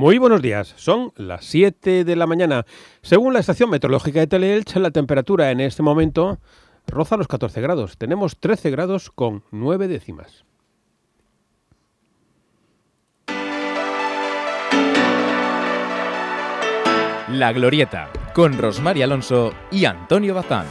Muy buenos días, son las 7 de la mañana. Según la estación meteorológica de Teleelch, la temperatura en este momento roza los 14 grados. Tenemos 13 grados con 9 décimas. La Glorieta, con Rosmar Alonso y Antonio Bazán.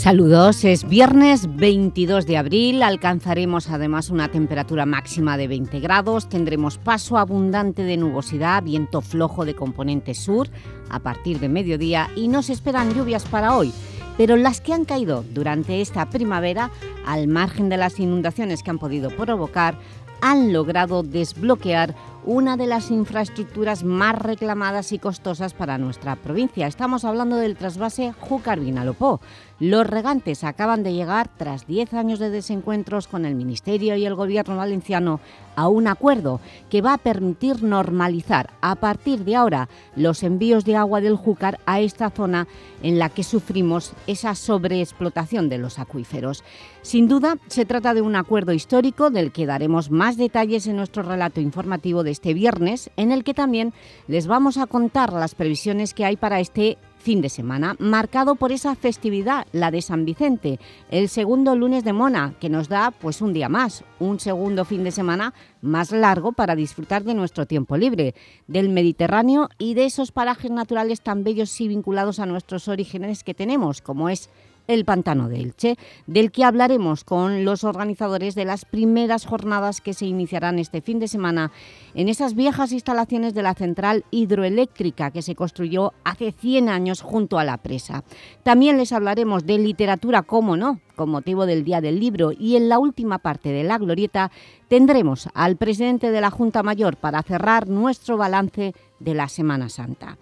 Saludos, es viernes 22 de abril, alcanzaremos además una temperatura máxima de 20 grados, tendremos paso abundante de nubosidad, viento flojo de componente sur a partir de mediodía y nos esperan lluvias para hoy, pero las que han caído durante esta primavera, al margen de las inundaciones que han podido provocar, han logrado desbloquear una de las infraestructuras más reclamadas y costosas para nuestra provincia. Estamos hablando del trasvase Júcar-Vinalopó. Los regantes acaban de llegar, tras 10 años de desencuentros con el Ministerio y el Gobierno valenciano, a un acuerdo que va a permitir normalizar a partir de ahora los envíos de agua del Júcar a esta zona en la que sufrimos esa sobreexplotación de los acuíferos. Sin duda, se trata de un acuerdo histórico del que daremos más detalles en nuestro relato informativo de este viernes, en el que también les vamos a contar las previsiones que hay para este fin de semana, marcado por esa festividad, la de San Vicente, el segundo lunes de Mona, que nos da pues un día más, un segundo fin de semana más largo para disfrutar de nuestro tiempo libre, del Mediterráneo y de esos parajes naturales tan bellos y vinculados a nuestros orígenes que tenemos, como es el Pantano de Elche, del que hablaremos con los organizadores de las primeras jornadas que se iniciarán este fin de semana en esas viejas instalaciones de la central hidroeléctrica que se construyó hace 100 años junto a la presa. También les hablaremos de literatura, cómo no, con motivo del Día del Libro y en la última parte de La Glorieta tendremos al presidente de la Junta Mayor para cerrar nuestro balance de la Semana Santa.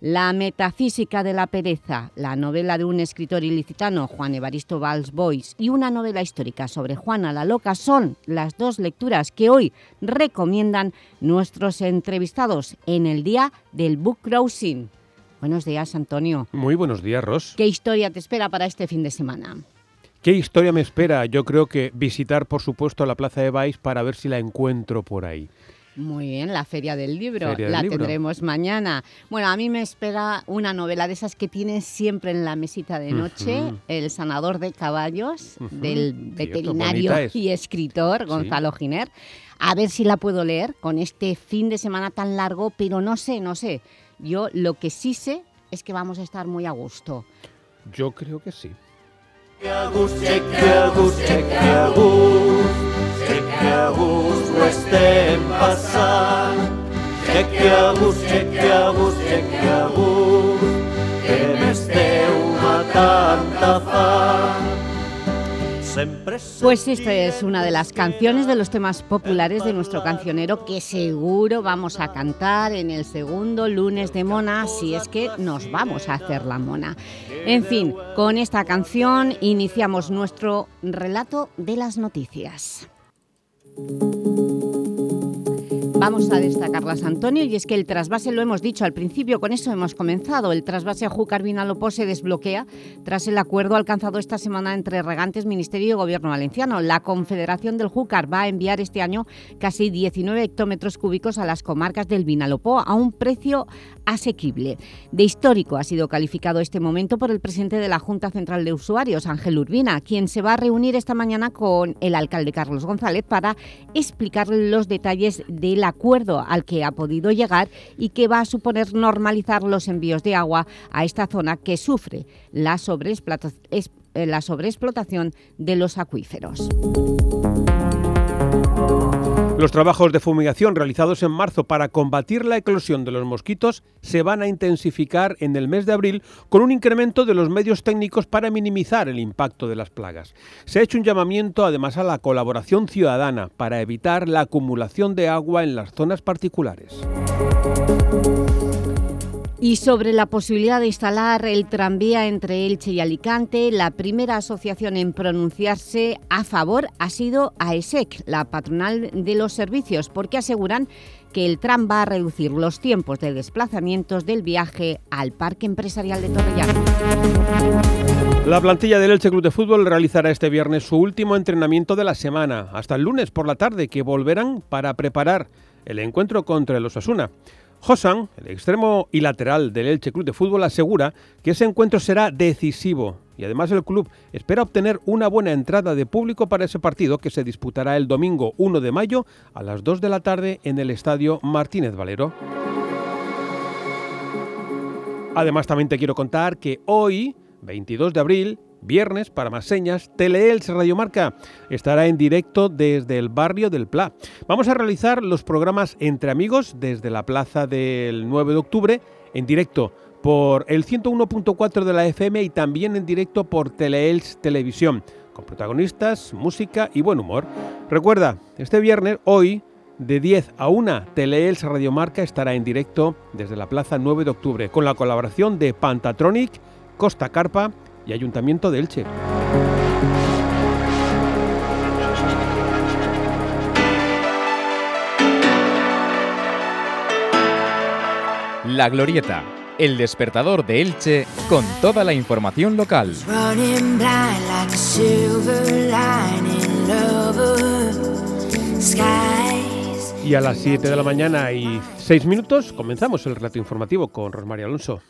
La metafísica de la pereza, la novela de un escritor ilicitano, Juan Evaristo Valls Boys, y una novela histórica sobre Juana la Loca son las dos lecturas que hoy recomiendan nuestros entrevistados en el día del Book Crossing. Buenos días, Antonio. Muy buenos días, Ros. ¿Qué historia te espera para este fin de semana? ¿Qué historia me espera? Yo creo que visitar, por supuesto, la Plaza de Baix para ver si la encuentro por ahí. Muy bien, la Feria del Libro, la tendremos mañana. Bueno, a mí me espera una novela de esas que tienes siempre en la mesita de noche, El sanador de caballos, del veterinario y escritor Gonzalo Giner. A ver si la puedo leer con este fin de semana tan largo, pero no sé, no sé. Yo lo que sí sé es que vamos a estar muy a gusto. Yo creo que sí. que que a estem passant, que que a gust, que que a gust, que que a gust, que m'esteu matant de fam. Pues esta es una de las canciones de los temas populares de nuestro cancionero que seguro vamos a cantar en el segundo lunes de Mona si es que nos vamos a hacer la Mona. En fin, con esta canción iniciamos nuestro relato de las noticias. Vamos a destacarlas, Antonio, y es que el trasvase, lo hemos dicho al principio, con eso hemos comenzado. El trasvase a Júcar Vinalopó se desbloquea tras el acuerdo alcanzado esta semana entre Regantes, Ministerio y Gobierno Valenciano. La Confederación del Júcar va a enviar este año casi 19 hectómetros cúbicos a las comarcas del Vinalopó a un precio asequible. De histórico ha sido calificado este momento por el presidente de la Junta Central de Usuarios, Ángel Urbina, quien se va a reunir esta mañana con el alcalde Carlos González para explicarle los detalles de la acuerdo al que ha podido llegar y que va a suponer normalizar los envíos de agua a esta zona que sufre la sobreexplotación de los acuíferos. Los trabajos de fumigación realizados en marzo para combatir la eclosión de los mosquitos se van a intensificar en el mes de abril con un incremento de los medios técnicos para minimizar el impacto de las plagas. Se ha hecho un llamamiento además a la colaboración ciudadana para evitar la acumulación de agua en las zonas particulares. Y sobre la posibilidad de instalar el tranvía entre Elche y Alicante, la primera asociación en pronunciarse a favor ha sido AESEC, la patronal de los servicios, porque aseguran que el tram va a reducir los tiempos de desplazamientos del viaje al Parque Empresarial de Torrellano. La plantilla del Elche Club de Fútbol realizará este viernes su último entrenamiento de la semana, hasta el lunes por la tarde, que volverán para preparar el encuentro contra el Osasuna. Josan, el extremo y lateral del Elche Club de Fútbol, asegura que ese encuentro será decisivo y además el club espera obtener una buena entrada de público para ese partido que se disputará el domingo 1 de mayo a las 2 de la tarde en el Estadio Martínez Valero. Además también te quiero contar que hoy, 22 de abril, viernes, para más señas, Teleels Radiomarca estará en directo desde el barrio del Pla. Vamos a realizar los programas Entre Amigos desde la plaza del 9 de octubre en directo por el 101.4 de la FM y también en directo por Teleels Televisión, con protagonistas, música y buen humor. Recuerda, este viernes, hoy, de 10 a 1, Teleels Radiomarca estará en directo desde la Plaza 9 de Octubre, con la colaboración de Pantatronic, Costa Carpa y Ayuntamiento de Elche. La Glorieta, el despertador de Elche con toda la información local. Y a las 7 de la mañana y 6 minutos comenzamos el relato informativo con Rosmaría Alonso.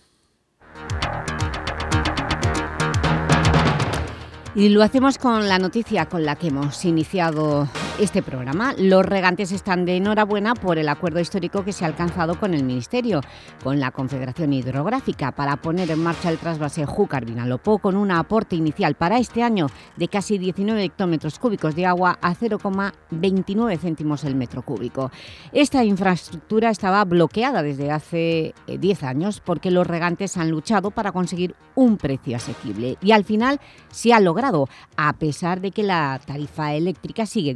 Y lo hacemos con la noticia con la que hemos iniciado este programa. Los regantes están de enhorabuena por el acuerdo histórico que se ha alcanzado con el Ministerio, con la Confederación Hidrográfica, para poner en marcha el trasvase Júcar-Vinalopó con un aporte inicial para este año de casi 19 hectómetros cúbicos de agua a 0,29 céntimos el metro cúbico. Esta infraestructura estaba bloqueada desde hace 10 eh, años porque los regantes han luchado para conseguir un precio asequible y al final se ha logrado, a pesar de que la tarifa eléctrica sigue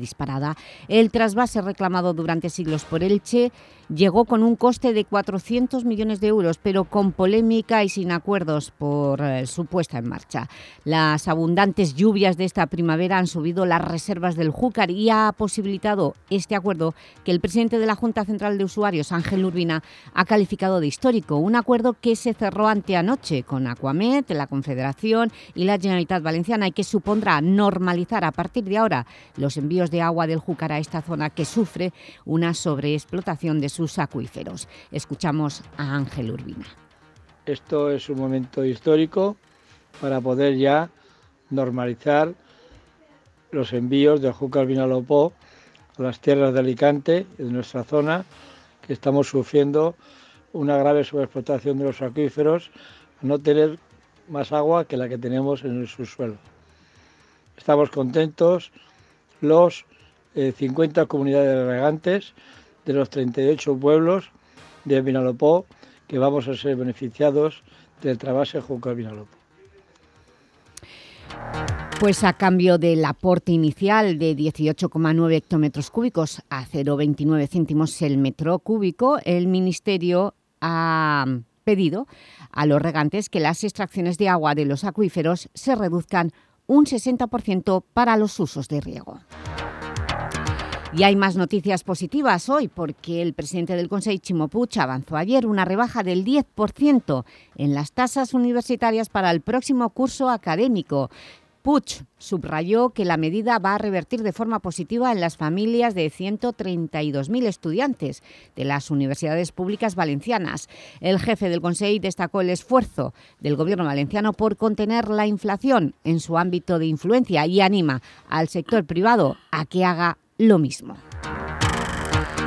el trasvase reclamado durante siglos por Elche llegó con un coste de 400 millones de euros, pero con polémica y sin acuerdos por eh, su puesta en marcha. Las abundantes lluvias de esta primavera han subido las reservas del Júcar y ha posibilitado este acuerdo que el presidente de la Junta Central de Usuarios, Ángel Urbina, ha calificado de histórico. Un acuerdo que se cerró anteanoche con Aquamet, la Confederación y la Generalitat Valenciana y que supondrá normalizar a partir de ahora los envíos de agua del Júcar a esta zona que sufre una sobreexplotación de sus acuíferos. Escuchamos a Ángel Urbina. Esto es un momento histórico para poder ya normalizar los envíos del Júcar Vinalopó a las tierras de Alicante, en nuestra zona, que estamos sufriendo una grave sobreexplotación de los acuíferos, a no tener más agua que la que tenemos en el subsuelo. Estamos contentos los 50 eh, comunidades regantes de los 38 pueblos de Vinalopó que vamos a ser beneficiados del trabase Junco Vinalopó. Pues a cambio del aporte inicial de 18,9 hectómetros cúbicos a 0,29 céntimos el metro cúbico, el Ministerio ha pedido a los regantes que las extracciones de agua de los acuíferos se reduzcan un 60% para los usos de riego. Y hay más noticias positivas hoy porque el presidente del Consejo, Chimo avanzó ayer una rebaja del 10% en las tasas universitarias para el próximo curso académico. Puig subrayó que la medida va a revertir de forma positiva en las familias de 132.000 estudiantes de las universidades públicas valencianas. El jefe del Consejo destacó el esfuerzo del Gobierno valenciano por contener la inflación en su ámbito de influencia y anima al sector privado a que haga lo mismo.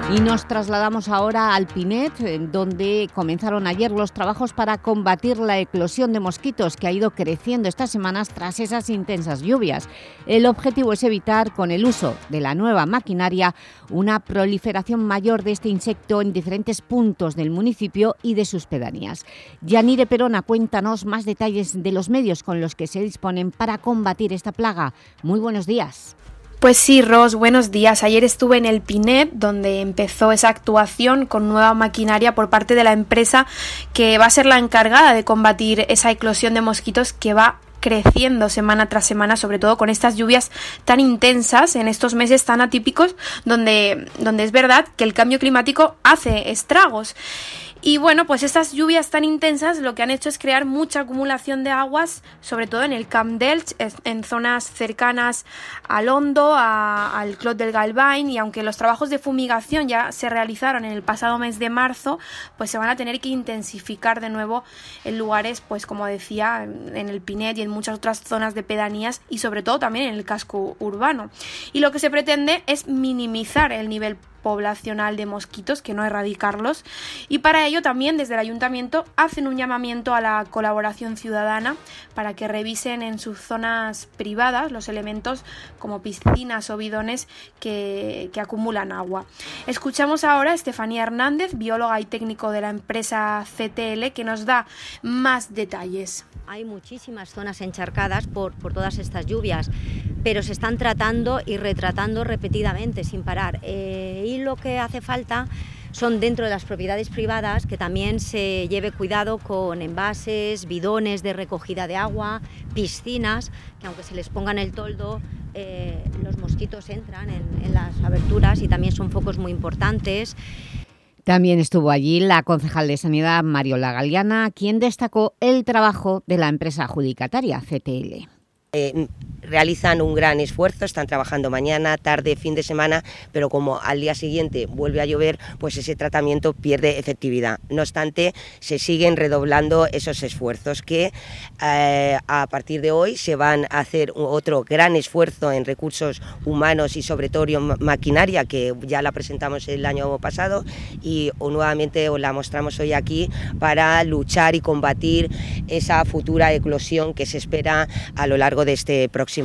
Y nos trasladamos ahora al Pinet, donde comenzaron ayer los trabajos para combatir la eclosión de mosquitos que ha ido creciendo estas semanas tras esas intensas lluvias. El objetivo es evitar, con el uso de la nueva maquinaria, una proliferación mayor de este insecto en diferentes puntos del municipio y de sus pedanías. Yanire Perona, cuéntanos más detalles de los medios con los que se disponen para combatir esta plaga. Muy buenos días. Pues sí, Ros, buenos días. Ayer estuve en el Pinet, donde empezó esa actuación con nueva maquinaria por parte de la empresa que va a ser la encargada de combatir esa eclosión de mosquitos que va creciendo semana tras semana, sobre todo con estas lluvias tan intensas en estos meses tan atípicos, donde, donde es verdad que el cambio climático hace estragos. Y bueno, pues estas lluvias tan intensas lo que han hecho es crear mucha acumulación de aguas, sobre todo en el Camp Delch, en zonas cercanas al Hondo, al Clot del Galvain, y aunque los trabajos de fumigación ya se realizaron en el pasado mes de marzo, pues se van a tener que intensificar de nuevo en lugares, pues como decía, en el Pinet y en muchas otras zonas de pedanías y sobre todo también en el casco urbano. Y lo que se pretende es minimizar el nivel poblacional de mosquitos, que no erradicarlos. Y para ello también desde el ayuntamiento hacen un llamamiento a la colaboración ciudadana para que revisen en sus zonas privadas los elementos como piscinas o bidones que, que acumulan agua. Escuchamos ahora a Estefanía Hernández, bióloga y técnico de la empresa CTL, que nos da más detalles. Hay muchísimas zonas encharcadas por, por todas estas lluvias, pero se están tratando y retratando repetidamente, sin parar. Eh, lo que hace falta son dentro de las propiedades privadas que también se lleve cuidado con envases, bidones de recogida de agua, piscinas, que aunque se les ponga en el toldo, eh, los mosquitos entran en, en las aberturas y también son focos muy importantes. También estuvo allí la concejal de Sanidad Mariola Galeana, quien destacó el trabajo de la empresa adjudicataria CTL. Eh, realizan un gran esfuerzo, están trabajando mañana, tarde, fin de semana, pero como al día siguiente vuelve a llover, pues ese tratamiento pierde efectividad. No obstante, se siguen redoblando esos esfuerzos que eh, a partir de hoy se van a hacer otro gran esfuerzo en recursos humanos y sobre todo maquinaria, que ya la presentamos el año pasado y nuevamente la mostramos hoy aquí para luchar y combatir esa futura eclosión que se espera a lo largo de este próximo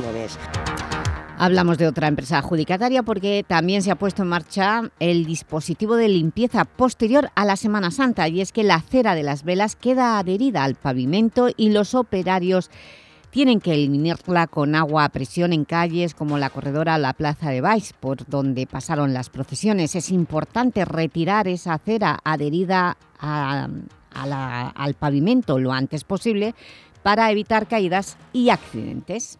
Hablamos de otra empresa adjudicataria porque también se ha puesto en marcha el dispositivo de limpieza posterior a la Semana Santa y es que la cera de las velas queda adherida al pavimento y los operarios tienen que eliminarla con agua a presión en calles como la corredora La Plaza de Baix, por donde pasaron las procesiones. Es importante retirar esa cera adherida al pavimento lo antes posible para evitar caídas y accidentes.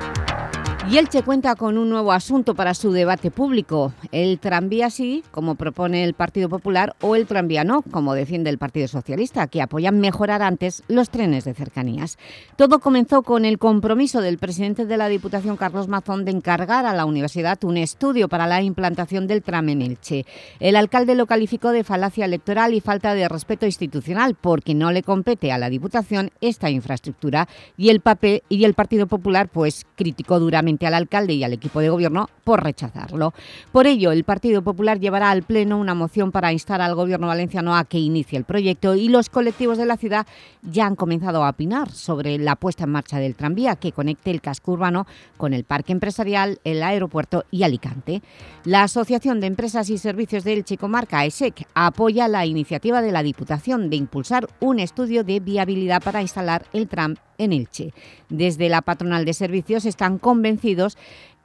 Y Elche cuenta con un nuevo asunto para su debate público, el tranvía sí, como propone el Partido Popular, o el tranvía no, como defiende el Partido Socialista, que apoyan mejorar antes los trenes de cercanías. Todo comenzó con el compromiso del presidente de la Diputación, Carlos Mazón, de encargar a la universidad un estudio para la implantación del tram en Elche. El alcalde lo calificó de falacia electoral y falta de respeto institucional, porque no le compete a la Diputación esta infraestructura, y el Partido Popular pues criticó duramente al alcalde y al equipo de gobierno por rechazarlo. Por ello, el Partido Popular llevará al Pleno una moción para instar al gobierno valenciano a que inicie el proyecto y los colectivos de la ciudad ya han comenzado a opinar sobre la puesta en marcha del tranvía que conecte el casco urbano con el parque empresarial, el aeropuerto y Alicante. La Asociación de Empresas y Servicios del Chicomarca, ESEC, apoya la iniciativa de la Diputación de impulsar un estudio de viabilidad para instalar el tram en Elche. Desde la patronal de servicios están convencidos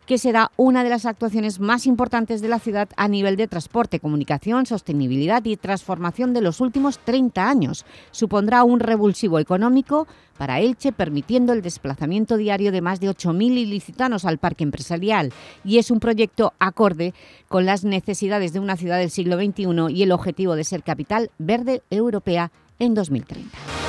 que será una de las actuaciones más importantes de la ciudad a nivel de transporte, comunicación, sostenibilidad y transformación de los últimos 30 años. Supondrá un revulsivo económico para Elche, permitiendo el desplazamiento diario de más de 8.000 ilicitanos al parque empresarial y es un proyecto acorde con las necesidades de una ciudad del siglo XXI y el objetivo de ser capital verde europea en 2030.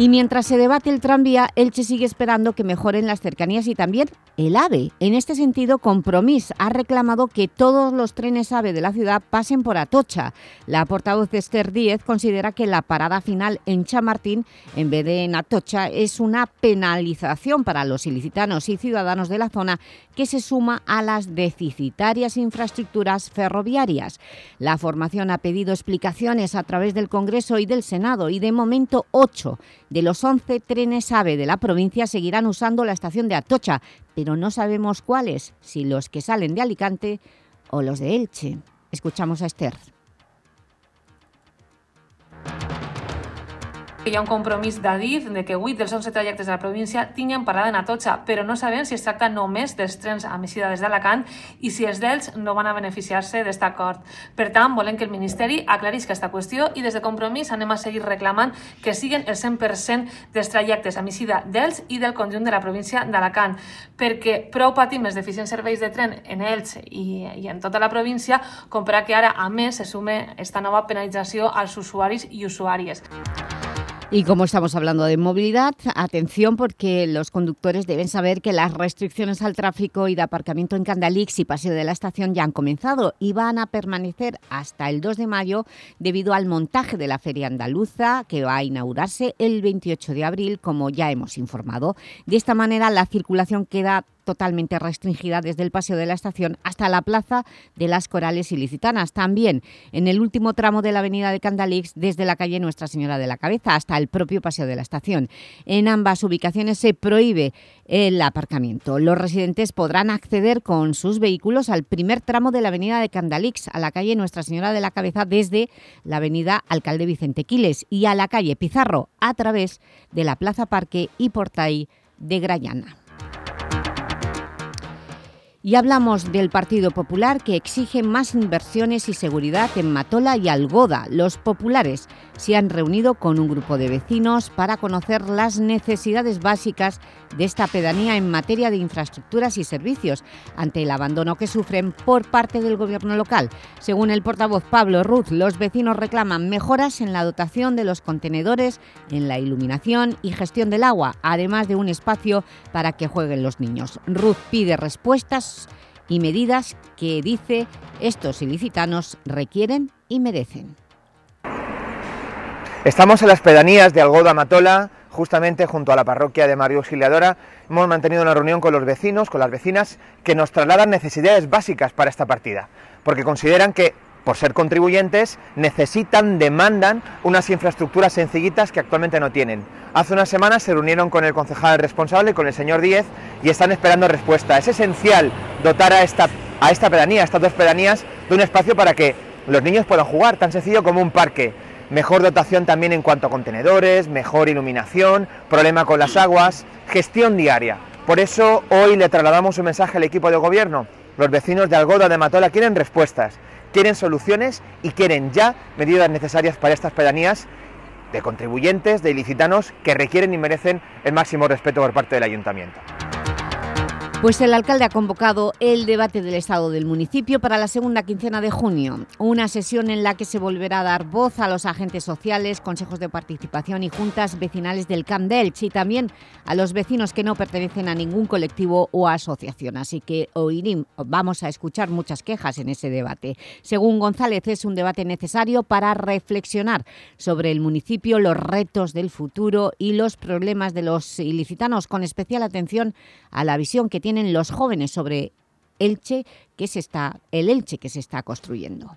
Y mientras se debate el tranvía, Elche sigue esperando que mejoren las cercanías y también el AVE. En este sentido, Compromís ha reclamado que todos los trenes AVE de la ciudad pasen por Atocha. La portavoz de Esther Díez considera que la parada final en Chamartín, en vez de en Atocha, es una penalización para los ilicitanos y ciudadanos de la zona que se suma a las deficitarias infraestructuras ferroviarias. La formación ha pedido explicaciones a través del Congreso y del Senado y de momento ocho de los 11 trenes AVE de la provincia seguirán usando la estación de Atocha, pero no sabemos cuáles, si los que salen de Alicante o los de Elche. Escuchamos a Esther. Hi ha un compromís d'Adif de que 8 dels 11 trajectes de la província tinguin parada en Atocha, però no sabem si es tracta només dels trens a Messida des d'Alacant i si els d'ells no van a beneficiar-se d'aquest acord. Per tant, volem que el Ministeri aclarisca aquesta qüestió i des de Compromís anem a seguir reclamant que siguin el 100% dels trajectes a Messida d'Ells i del conjunt de la província d'Alacant, perquè prou patim els deficients serveis de tren en Elx i, i en tota la província com per a que ara, a més, se sume esta nova penalització als usuaris i usuàries. Y como estamos hablando de movilidad, atención porque los conductores deben saber que las restricciones al tráfico y de aparcamiento en Candalix y Paseo de la Estación ya han comenzado y van a permanecer hasta el 2 de mayo debido al montaje de la Feria Andaluza que va a inaugurarse el 28 de abril, como ya hemos informado. De esta manera la circulación queda totalmente restringida desde el Paseo de la Estación hasta la Plaza de las Corales Ilicitanas. También en el último tramo de la avenida de Candalix, desde la calle Nuestra Señora de la Cabeza hasta el propio Paseo de la Estación. En ambas ubicaciones se prohíbe el aparcamiento. Los residentes podrán acceder con sus vehículos al primer tramo de la avenida de Candalix, a la calle Nuestra Señora de la Cabeza desde la avenida Alcalde Vicente Quiles y a la calle Pizarro a través de la Plaza Parque y Portay de Grayana. Y hablamos del Partido Popular que exige más inversiones y seguridad en Matola y Algoda. Los populares se han reunido con un grupo de vecinos para conocer las necesidades básicas de esta pedanía en materia de infraestructuras y servicios ante el abandono que sufren por parte del gobierno local. Según el portavoz Pablo Ruz, los vecinos reclaman mejoras en la dotación de los contenedores, en la iluminación y gestión del agua, además de un espacio para que jueguen los niños. Ruz pide respuestas y medidas que, dice, estos ilicitanos requieren y merecen. Estamos en las pedanías de Algoda Matola, justamente junto a la parroquia de Mario Auxiliadora. Hemos mantenido una reunión con los vecinos, con las vecinas, que nos trasladan necesidades básicas para esta partida, porque consideran que, por ser contribuyentes, necesitan, demandan unas infraestructuras sencillitas que actualmente no tienen. Hace unas semanas se reunieron con el concejal responsable, con el señor Díez, y están esperando respuesta. Es esencial dotar a esta, a esta pedanía, a estas dos pedanías, de un espacio para que los niños puedan jugar, tan sencillo como un parque mejor dotación también en cuanto a contenedores, mejor iluminación, problema con las aguas, gestión diaria. Por eso hoy le trasladamos un mensaje al equipo de gobierno. Los vecinos de Algoda de Matola quieren respuestas, quieren soluciones y quieren ya medidas necesarias para estas pedanías de contribuyentes, de ilicitanos que requieren y merecen el máximo respeto por parte del ayuntamiento. Pues el alcalde ha convocado el debate del Estado del municipio para la segunda quincena de junio, una sesión en la que se volverá a dar voz a los agentes sociales, consejos de participación y juntas vecinales del Camp Delch y también a los vecinos que no pertenecen a ningún colectivo o asociación. Así que oirim, vamos a escuchar muchas quejas en ese debate. Según González, es un debate necesario para reflexionar sobre el municipio, los retos del futuro y los problemas de los ilicitanos, con especial atención a la visión que tiene tienen los jóvenes sobre Elche, que se está, el Elche que se está construyendo.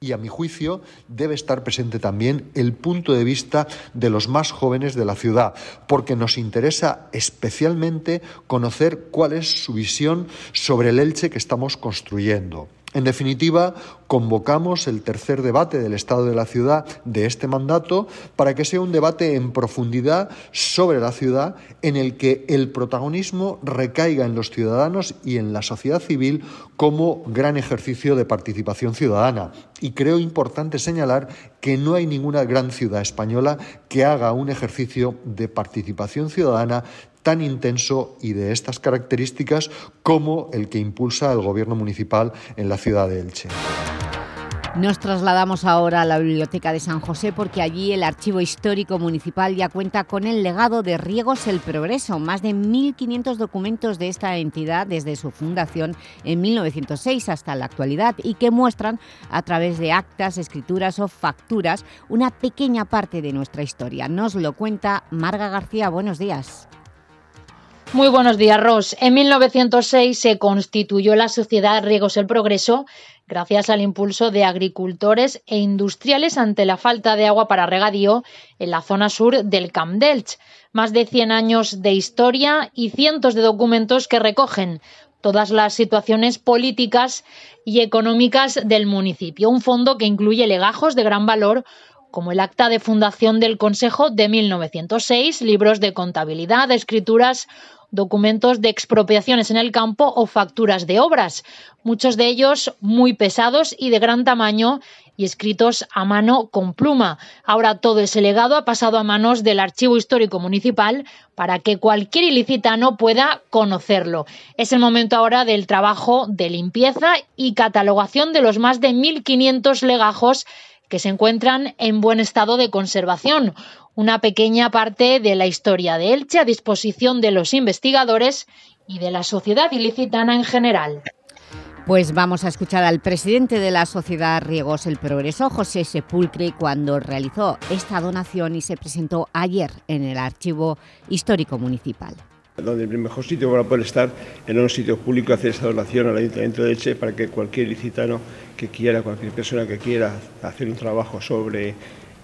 Y a mi juicio debe estar presente también el punto de vista de los más jóvenes de la ciudad, porque nos interesa especialmente conocer cuál es su visión sobre el Elche que estamos construyendo. En definitiva, convocamos el tercer debate del Estado de la Ciudad de este mandato para que sea un debate en profundidad sobre la ciudad en el que el protagonismo recaiga en los ciudadanos y en la sociedad civil como gran ejercicio de participación ciudadana. Y creo importante señalar que no hay ninguna gran ciudad española que haga un ejercicio de participación ciudadana tan intenso y de estas características como el que impulsa el Gobierno municipal en la ciudad de Elche. Nos trasladamos ahora a la Biblioteca de San José porque allí el Archivo Histórico Municipal ya cuenta con el legado de Riegos el Progreso, más de 1.500 documentos de esta entidad desde su fundación en 1906 hasta la actualidad y que muestran a través de actas, escrituras o facturas una pequeña parte de nuestra historia. Nos lo cuenta Marga García. Buenos días. Muy buenos días, Ros. En 1906 se constituyó la Sociedad Riegos el Progreso gracias al impulso de agricultores e industriales ante la falta de agua para regadío en la zona sur del Camp Delch. Más de 100 años de historia y cientos de documentos que recogen todas las situaciones políticas y económicas del municipio. Un fondo que incluye legajos de gran valor como el acta de fundación del Consejo de 1906, libros de contabilidad, escrituras documentos de expropiaciones en el campo o facturas de obras, muchos de ellos muy pesados y de gran tamaño y escritos a mano con pluma. Ahora todo ese legado ha pasado a manos del Archivo Histórico Municipal para que cualquier ilicitano pueda conocerlo. Es el momento ahora del trabajo de limpieza y catalogación de los más de 1.500 legajos que se encuentran en buen estado de conservación una pequeña parte de la historia de Elche a disposición de los investigadores y de la sociedad ilicitana en general. Pues vamos a escuchar al presidente de la Sociedad Riegos El Progreso, José Sepulcre, cuando realizó esta donación y se presentó ayer en el Archivo Histórico Municipal. Donde el mejor sitio para poder estar en un sitio público hacer esta donación al Ayuntamiento de Elche para que cualquier licitano que quiera, cualquier persona que quiera hacer un trabajo sobre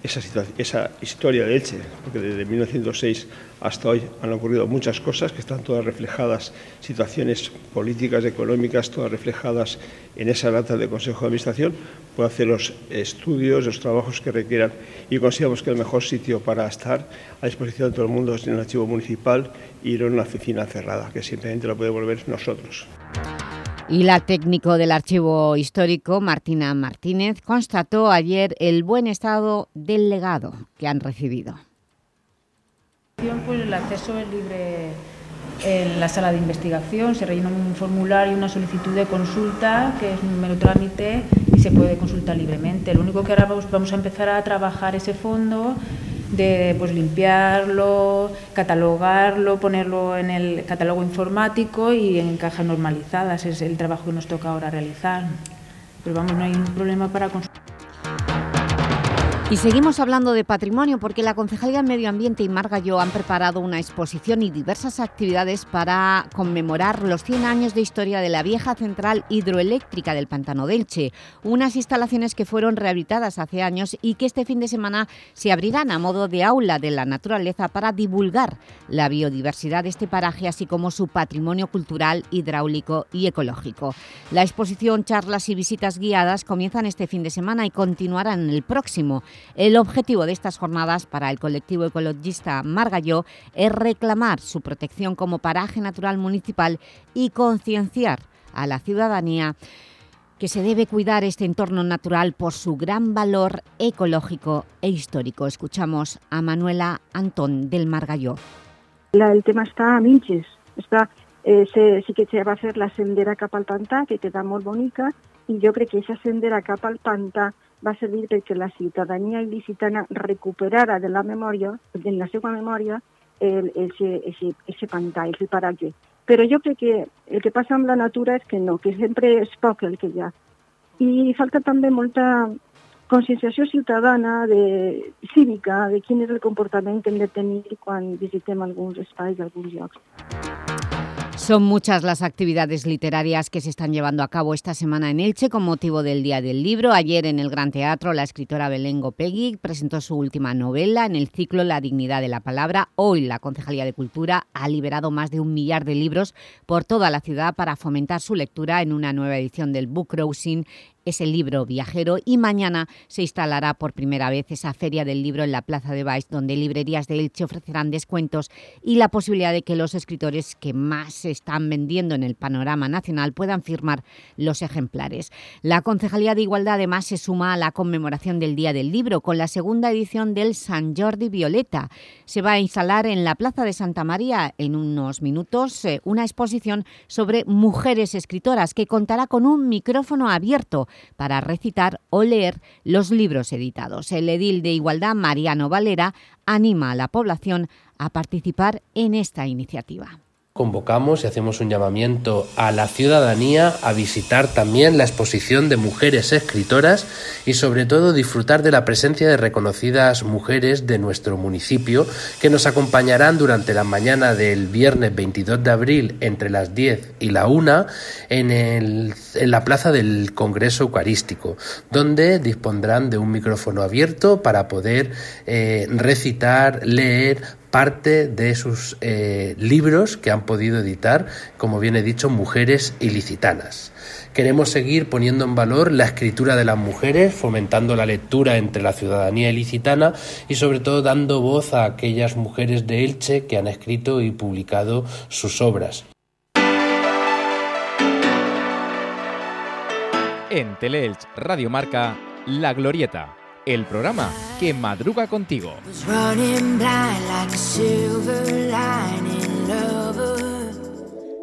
esa, historia de Elche, porque desde 1906 hasta hoy han ocurrido muchas cosas que están todas reflejadas, situaciones políticas, económicas, todas reflejadas en esa data de Consejo de Administración, puede hacer los estudios, los trabajos que requieran y consideramos que el mejor sitio para estar a disposición de todo el mundo es en el archivo municipal y no en una oficina cerrada, que simplemente lo puede volver nosotros. Y la técnico del Archivo Histórico, Martina Martínez, constató ayer el buen estado del legado que han recibido. Pues el acceso es libre en la sala de investigación, se rellena un formulario, una solicitud de consulta, que es un mero trámite y se puede consultar libremente. Lo único que ahora vamos a empezar a trabajar ese fondo de pues, limpiarlo, catalogarlo, ponerlo en el catálogo informático y en cajas normalizadas. Es el trabajo que nos toca ahora realizar. Pero vamos, no hay un problema para y seguimos hablando de patrimonio porque la Concejalía de Medio Ambiente y Margallo han preparado una exposición y diversas actividades para conmemorar los 100 años de historia de la vieja central hidroeléctrica del Pantano delche unas instalaciones que fueron rehabilitadas hace años y que este fin de semana se abrirán a modo de aula de la naturaleza para divulgar la biodiversidad de este paraje, así como su patrimonio cultural, hidráulico y ecológico. La exposición, charlas y visitas guiadas comienzan este fin de semana y continuarán el próximo. El objetivo de estas jornadas para el colectivo ecologista Margalló es reclamar su protección como paraje natural municipal y concienciar a la ciudadanía que se debe cuidar este entorno natural por su gran valor ecológico e histórico. Escuchamos a Manuela Antón del Margalló. el tema está a Minches. Está, eh, sí que se va hacer la sendera capa al pantà, que queda muy bonita, y yo creo que esa sendera capa al pantà va servir perquè la ciutadania il·licitana recuperara de la memòria, de la seva memòria, el, ese, ese, ese pantà, ese paratge. Però jo crec que el que passa amb la natura és que no, que sempre és poc el que hi ha. I falta també molta conscienciació ciutadana, de, cívica, de quin és el comportament que hem de tenir quan visitem alguns espais, alguns llocs. Son muchas las actividades literarias que se están llevando a cabo esta semana en Elche con motivo del Día del Libro. Ayer en el Gran Teatro la escritora Belén Gopegui presentó su última novela en el ciclo La dignidad de la palabra. Hoy la Concejalía de Cultura ha liberado más de un millar de libros por toda la ciudad para fomentar su lectura en una nueva edición del Book Crossing es el libro viajero y mañana se instalará por primera vez esa Feria del Libro en la Plaza de Baix, donde librerías de Elche ofrecerán descuentos y la posibilidad de que los escritores que más se están vendiendo en el panorama nacional puedan firmar los ejemplares. La Concejalía de Igualdad además se suma a la conmemoración del Día del Libro con la segunda edición del San Jordi Violeta. Se va a instalar en la Plaza de Santa María en unos minutos eh, una exposición sobre mujeres escritoras que contará con un micrófono abierto para recitar o leer los libros editados. El edil de Igualdad, Mariano Valera, anima a la población a participar en esta iniciativa convocamos y hacemos un llamamiento a la ciudadanía a visitar también la exposición de mujeres escritoras y sobre todo disfrutar de la presencia de reconocidas mujeres de nuestro municipio que nos acompañarán durante la mañana del viernes 22 de abril entre las 10 y la 1 en, en la plaza del Congreso Eucarístico, donde dispondrán de un micrófono abierto para poder eh, recitar, leer, parte de sus eh, libros que han podido editar, como bien he dicho, mujeres ilicitanas. Queremos seguir poniendo en valor la escritura de las mujeres, fomentando la lectura entre la ciudadanía ilicitana y sobre todo dando voz a aquellas mujeres de Elche que han escrito y publicado sus obras. En Teleelch Radio Marca, La Glorieta, el programa que madruga contigo.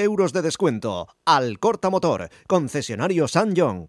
euros de descuento. Al Corta Motor, concesionario San John.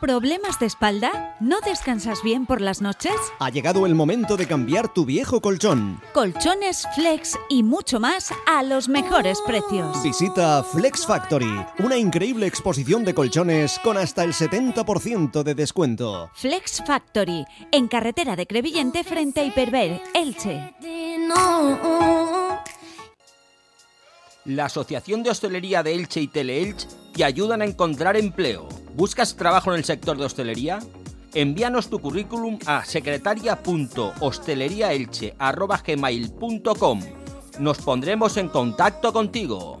¿Problemas de espalda? ¿No descansas bien por las noches? Ha llegado el momento de cambiar tu viejo colchón. Colchones, flex y mucho más a los mejores precios. Visita Flex Factory, una increíble exposición de colchones con hasta el 70% de descuento. Flex Factory, en carretera de Crevillente frente a Hiperver, Elche. La Asociación de Hostelería de Elche y Teleelch te ayudan a encontrar empleo. ¿Buscas trabajo en el sector de hostelería? Envíanos tu currículum a secretaria.hosteleriaelche.gmail.com Nos pondremos en contacto contigo.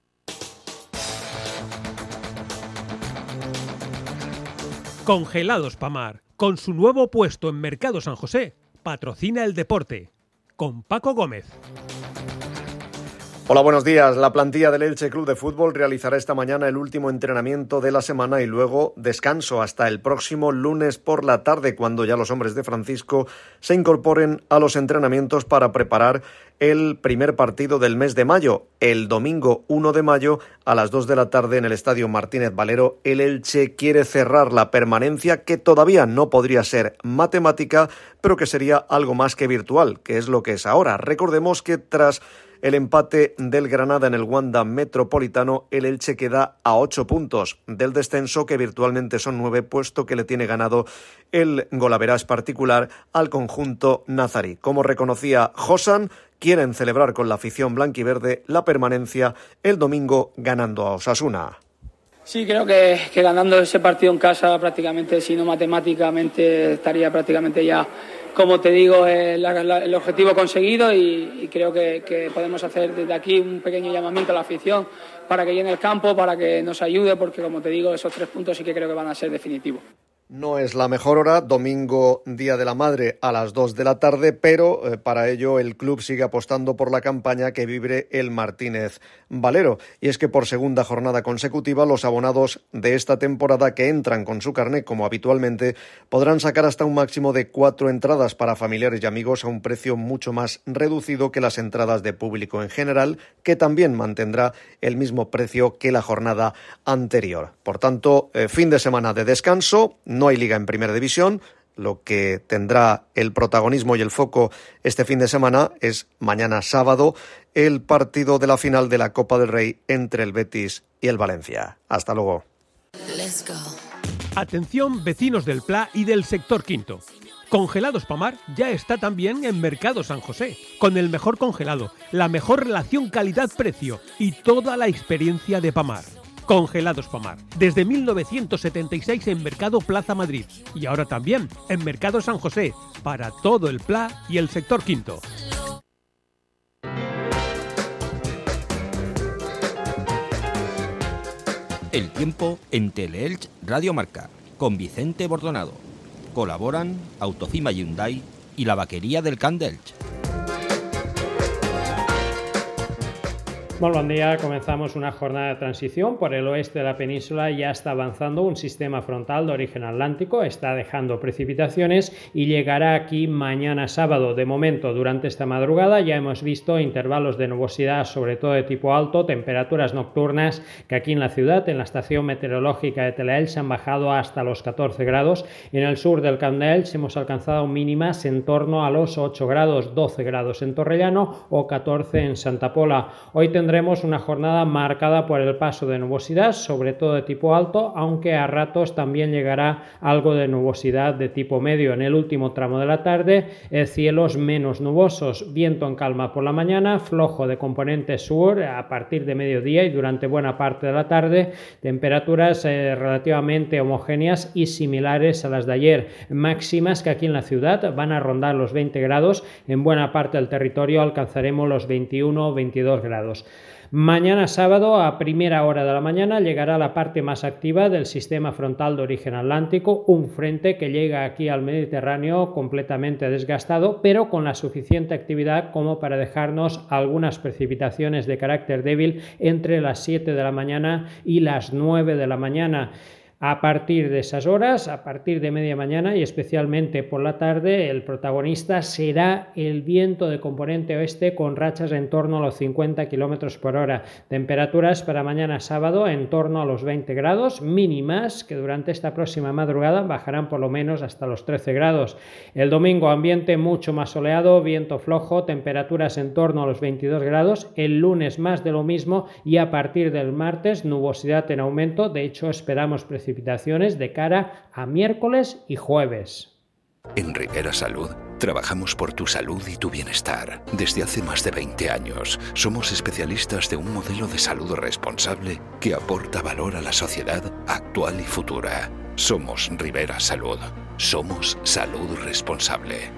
Congelados Pamar, con su nuevo puesto en Mercado San José, patrocina el deporte. Con Paco Gómez. Hola, buenos días. La plantilla del Elche Club de Fútbol realizará esta mañana el último entrenamiento de la semana y luego descanso hasta el próximo lunes por la tarde, cuando ya los hombres de Francisco se incorporen a los entrenamientos para preparar el primer partido del mes de mayo. El domingo 1 de mayo a las 2 de la tarde en el Estadio Martínez Valero, el Elche quiere cerrar la permanencia que todavía no podría ser matemática, pero que sería algo más que virtual, que es lo que es ahora. Recordemos que tras el empate del Granada en el Wanda Metropolitano, el Elche queda a ocho puntos del descenso, que virtualmente son nueve, puesto que le tiene ganado el golaveras particular al conjunto nazarí. Como reconocía Josan, quieren celebrar con la afición blanquiverde la permanencia el domingo ganando a Osasuna. Sí, creo que, que, ganando ese partido en casa prácticamente, si no matemáticamente, estaría prácticamente ya como te digo, el objetivo conseguido y, creo que, que, podemos hacer desde aquí un pequeño llamamiento a la afición para que llene el campo, para que nos ayude, porque como te digo, esos tres puntos sí que creo que van a ser definitivos. No es la mejor hora, domingo Día de la Madre a las 2 de la tarde, pero eh, para ello el club sigue apostando por la campaña que vibre el Martínez Valero. Y es que por segunda jornada consecutiva los abonados de esta temporada que entran con su carnet como habitualmente podrán sacar hasta un máximo de cuatro entradas para familiares y amigos a un precio mucho más reducido que las entradas de público en general, que también mantendrá el mismo precio que la jornada anterior. Por tanto, eh, fin de semana de descanso hay liga en primera división. Lo que tendrá el protagonismo y el foco este fin de semana es mañana sábado el partido de la final de la Copa del Rey entre el Betis y el Valencia. Hasta luego. Atención vecinos del Pla y del sector quinto. Congelados Pamar ya está también en Mercado San José, con el mejor congelado, la mejor relación calidad-precio y toda la experiencia de Pamar. Congelados Pomar. Desde 1976 en Mercado Plaza Madrid y ahora también en Mercado San José para todo el PLA y el sector quinto. El tiempo en Teleelch Radio Marca con Vicente Bordonado. Colaboran Autocima Hyundai y la vaquería del Candelch. Muy buen día, comenzamos una jornada de transición. Por el oeste de la península ya está avanzando un sistema frontal de origen atlántico, está dejando precipitaciones y llegará aquí mañana sábado. De momento, durante esta madrugada ya hemos visto intervalos de nubosidad, sobre todo de tipo alto, temperaturas nocturnas que aquí en la ciudad, en la estación meteorológica de Telaelch, han bajado hasta los 14 grados. En el sur del Camp hemos alcanzado mínimas en torno a los 8 grados, 12 grados en Torrellano o 14 en Santa Pola. Hoy tendremos una jornada marcada por el paso de nubosidad, sobre todo de tipo alto, aunque a ratos también llegará algo de nubosidad de tipo medio. En el último tramo de la tarde, eh, cielos menos nubosos, viento en calma por la mañana, flojo de componente sur a partir de mediodía y durante buena parte de la tarde, temperaturas eh, relativamente homogéneas y similares a las de ayer, máximas que aquí en la ciudad van a rondar los 20 grados, en buena parte del territorio alcanzaremos los 21 o 22 grados. Mañana sábado a primera hora de la mañana llegará la parte más activa del sistema frontal de origen atlántico, un frente que llega aquí al Mediterráneo completamente desgastado, pero con la suficiente actividad como para dejarnos algunas precipitaciones de carácter débil entre las 7 de la mañana y las 9 de la mañana. A partir de esas horas, a partir de media mañana y especialmente por la tarde, el protagonista será el viento de componente oeste con rachas en torno a los 50 km por hora. Temperaturas para mañana sábado en torno a los 20 grados mínimas que durante esta próxima madrugada bajarán por lo menos hasta los 13 grados. El domingo ambiente mucho más soleado, viento flojo, temperaturas en torno a los 22 grados. El lunes más de lo mismo y a partir del martes nubosidad en aumento. De hecho esperamos precipitaciones precipitaciones de cara a miércoles y jueves. En Rivera Salud trabajamos por tu salud y tu bienestar. Desde hace más de 20 años somos especialistas de un modelo de salud responsable que aporta valor a la sociedad actual y futura. Somos Rivera Salud. Somos salud responsable.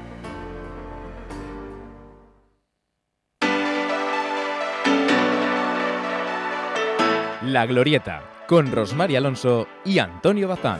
La Glorieta con Rosmar Alonso y Antonio Bazán.